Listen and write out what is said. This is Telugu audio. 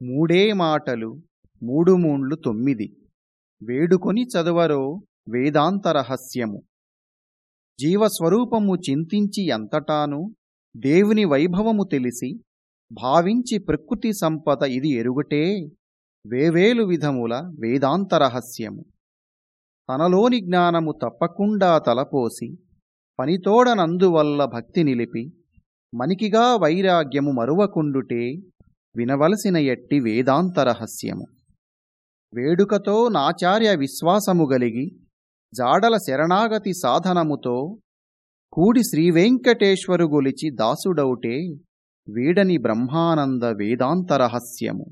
మూడే మాటలు మూడు మూండ్లు తొమ్మిది. వేడుకొని చదువరో వేదాంత రహస్యము జీవస్వరూపము చింతించి ఎంతటాను దేవుని వైభవము తెలిసి భావించి ప్రకృతి సంపద ఇది ఎరుగుటే వేవేలు విధముల వేదాంత రహస్యము తనలోని జ్ఞానము తప్పకుండా తలపోసి పనితోడనందువల్ల భక్తి నిలిపి మనికిగా వైరాగ్యము మరువకుండుటే వినవలసిన ఎట్టి వేదాంత రహస్యము వేడుకతో నాచార్య విశ్వాసము గలిగి జాడల శరణాగతి సాధనముతో కూడి శ్రీవేంకటేశ్వరు గొలిచి దాసుడౌటే వీడని బ్రహ్మానంద వేదాంత రహస్యము